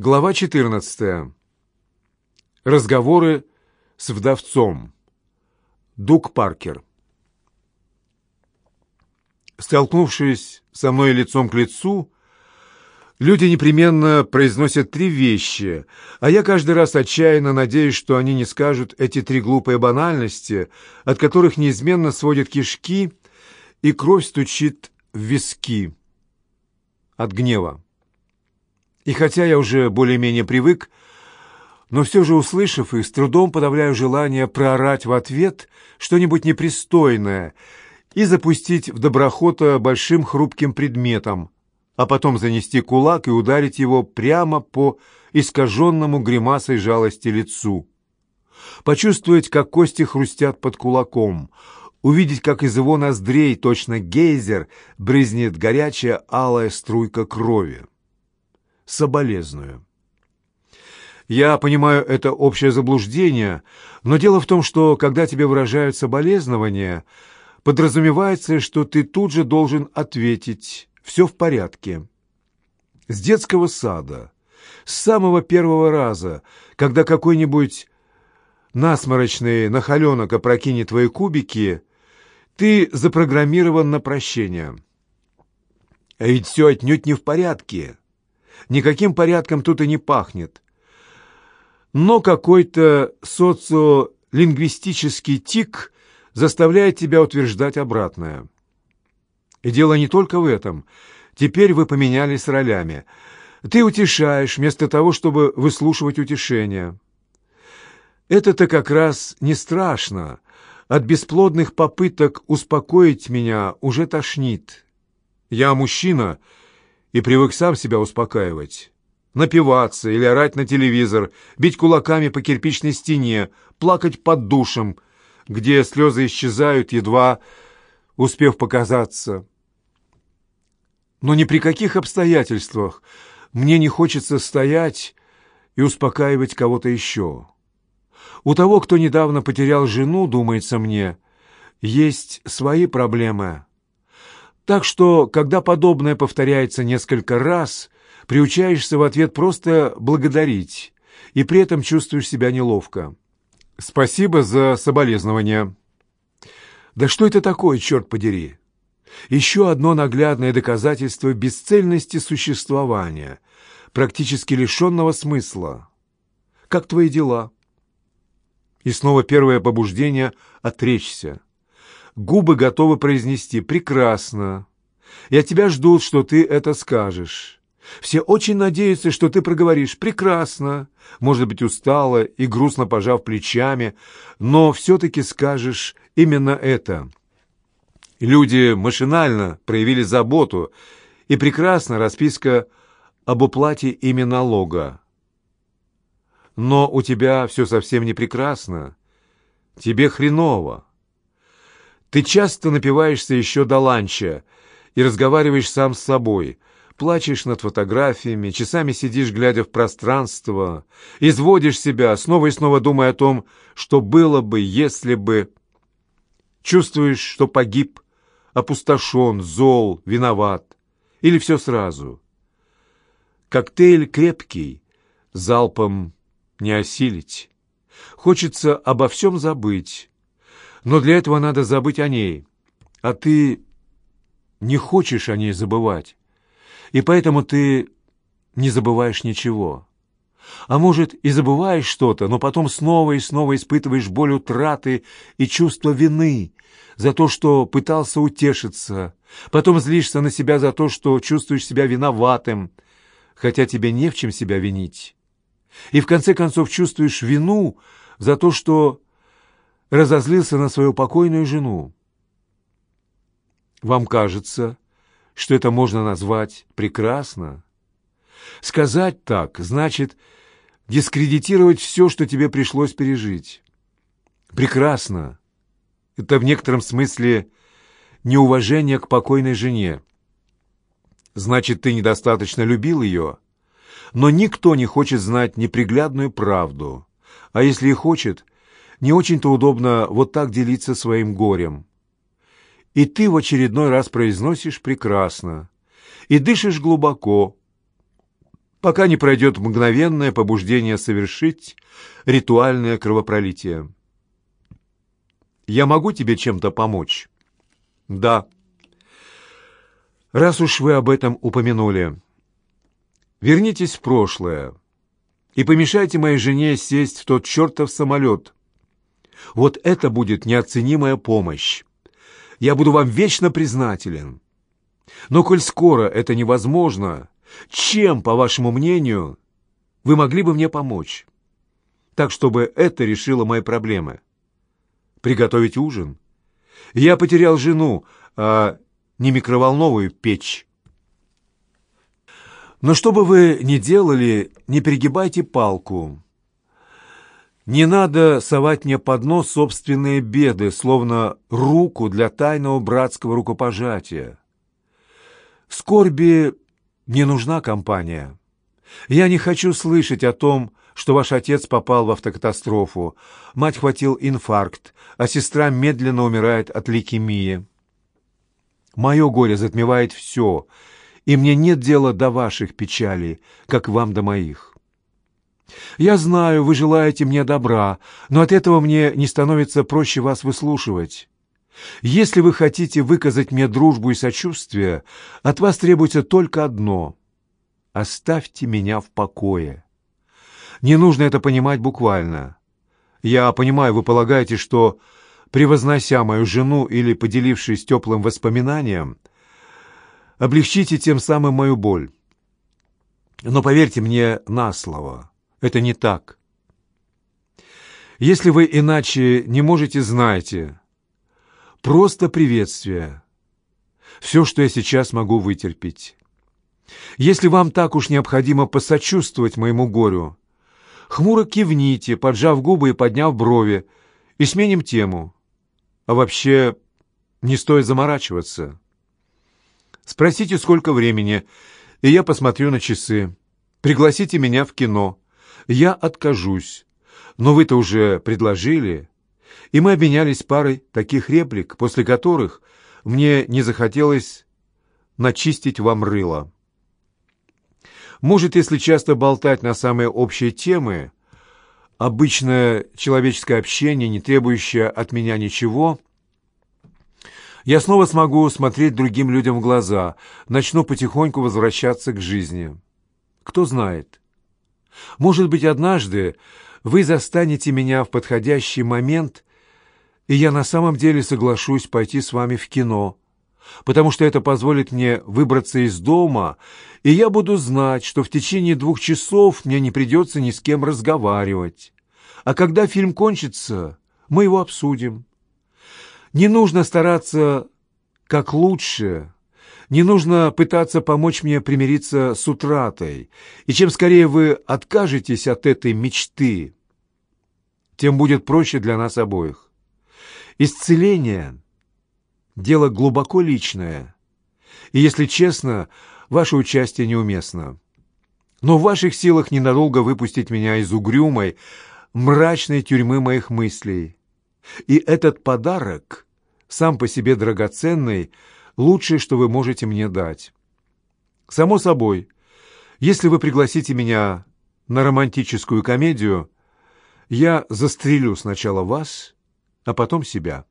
Глава 14. Разговоры с вдовцом. Дуг Паркер. Столкнувшись со мной лицом к лицу, люди непременно произносят три вещи, а я каждый раз отчаянно надеюсь, что они не скажут эти три глупые банальности, от которых неизменно сводят кишки и кровь стучит в виски от гнева. И хотя я уже более-менее привык, но все же, услышав их, с трудом подавляю желание проорать в ответ что-нибудь непристойное и запустить в доброхота большим хрупким предметом, а потом занести кулак и ударить его прямо по искаженному гримасой жалости лицу. Почувствовать, как кости хрустят под кулаком, увидеть, как из его ноздрей, точно гейзер, брызнет горячая алая струйка крови. Соболезную. Я понимаю, это общее заблуждение, но дело в том, что когда тебе выражают соболезнования, подразумевается, что ты тут же должен ответить «все в порядке». С детского сада, с самого первого раза, когда какой-нибудь насморочный нахаленок опрокинет твои кубики, ты запрограммирован на прощение. А ведь все отнюдь не в порядке. Никаким порядком тут и не пахнет но какой-то социолингвистический тик заставляет тебя утверждать обратное. И дело не только в этом. Теперь вы поменялись ролями. Ты утешаешь вместо того, чтобы выслушивать утешение. Это-то как раз не страшно. От бесплодных попыток успокоить меня уже тошнит. Я мужчина и привык сам себя успокаивать напиваться или орать на телевизор, бить кулаками по кирпичной стене, плакать под душем, где слезы исчезают, едва успев показаться. Но ни при каких обстоятельствах мне не хочется стоять и успокаивать кого-то еще. У того, кто недавно потерял жену, думается мне, есть свои проблемы. Так что, когда подобное повторяется несколько раз – приучаешься в ответ просто благодарить, и при этом чувствуешь себя неловко. Спасибо за соболезнования. Да что это такое, черт подери? Еще одно наглядное доказательство бесцельности существования, практически лишенного смысла. Как твои дела? И снова первое побуждение — отречься. Губы готовы произнести «прекрасно». От тебя ждут, что ты это скажешь. Все очень надеются, что ты проговоришь «прекрасно», может быть, устало и грустно пожав плечами, но все-таки скажешь именно это. Люди машинально проявили заботу, и прекрасна расписка об уплате ими налога. Но у тебя все совсем не прекрасно. Тебе хреново. Ты часто напиваешься еще до ланча и разговариваешь сам с собой – плачешь над фотографиями, часами сидишь, глядя в пространство, изводишь себя, снова и снова думая о том, что было бы, если бы... Чувствуешь, что погиб, опустошен, зол, виноват. Или все сразу. Коктейль крепкий, залпом не осилить. Хочется обо всем забыть, но для этого надо забыть о ней. А ты не хочешь о ней забывать и поэтому ты не забываешь ничего. А может, и забываешь что-то, но потом снова и снова испытываешь боль утраты и чувство вины за то, что пытался утешиться, потом злишься на себя за то, что чувствуешь себя виноватым, хотя тебе не в чем себя винить. И в конце концов чувствуешь вину за то, что разозлился на свою покойную жену. Вам кажется, что это можно назвать прекрасно. Сказать так значит дискредитировать все, что тебе пришлось пережить. Прекрасно. Это в некотором смысле неуважение к покойной жене. Значит, ты недостаточно любил ее. Но никто не хочет знать неприглядную правду. А если и хочет, не очень-то удобно вот так делиться своим горем и ты в очередной раз произносишь прекрасно, и дышишь глубоко, пока не пройдет мгновенное побуждение совершить ритуальное кровопролитие. Я могу тебе чем-то помочь? Да. Раз уж вы об этом упомянули, вернитесь в прошлое и помешайте моей жене сесть в тот чертов самолет. Вот это будет неоценимая помощь. Я буду вам вечно признателен. Но коль скоро это невозможно, чем, по вашему мнению, вы могли бы мне помочь? Так, чтобы это решило мои проблемы. Приготовить ужин? Я потерял жену, а не микроволновую печь. Но что бы вы ни делали, не перегибайте палку. Не надо совать мне под нос собственные беды, словно руку для тайного братского рукопожатия. Скорби не нужна компания. Я не хочу слышать о том, что ваш отец попал в автокатастрофу, мать хватил инфаркт, а сестра медленно умирает от лейкемии. Мое горе затмевает все, и мне нет дела до ваших печалей, как вам до моих. Я знаю, вы желаете мне добра, но от этого мне не становится проще вас выслушивать. Если вы хотите выказать мне дружбу и сочувствие, от вас требуется только одно — оставьте меня в покое. Не нужно это понимать буквально. Я понимаю, вы полагаете, что, превознося мою жену или поделившись теплым воспоминанием, облегчите тем самым мою боль. Но поверьте мне на слово — это не так. Если вы иначе не можете, знайте. Просто приветствие. Все, что я сейчас могу вытерпеть. Если вам так уж необходимо посочувствовать моему горю, хмуро кивните, поджав губы и подняв брови, и сменим тему. А вообще, не стоит заморачиваться. Спросите, сколько времени, и я посмотрю на часы. Пригласите меня в кино я откажусь. Но вы-то уже предложили. И мы обменялись парой таких реплик, после которых мне не захотелось начистить вам рыло. Может, если часто болтать на самые общие темы, обычное человеческое общение, не требующее от меня ничего, я снова смогу смотреть другим людям в глаза, начну потихоньку возвращаться к жизни. Кто знает, может быть, однажды вы застанете меня в подходящий момент, и я на самом деле соглашусь пойти с вами в кино, потому что это позволит мне выбраться из дома, и я буду знать, что в течение двух часов мне не придется ни с кем разговаривать. А когда фильм кончится, мы его обсудим. Не нужно стараться как лучше, не нужно пытаться помочь мне примириться с утратой, и чем скорее вы откажетесь от этой мечты, тем будет проще для нас обоих. Исцеление — дело глубоко личное, и, если честно, ваше участие неуместно. Но в ваших силах ненадолго выпустить меня из угрюмой, мрачной тюрьмы моих мыслей. И этот подарок, сам по себе драгоценный, — лучшее, что вы можете мне дать. Само собой, если вы пригласите меня на романтическую комедию, я застрелю сначала вас, а потом себя».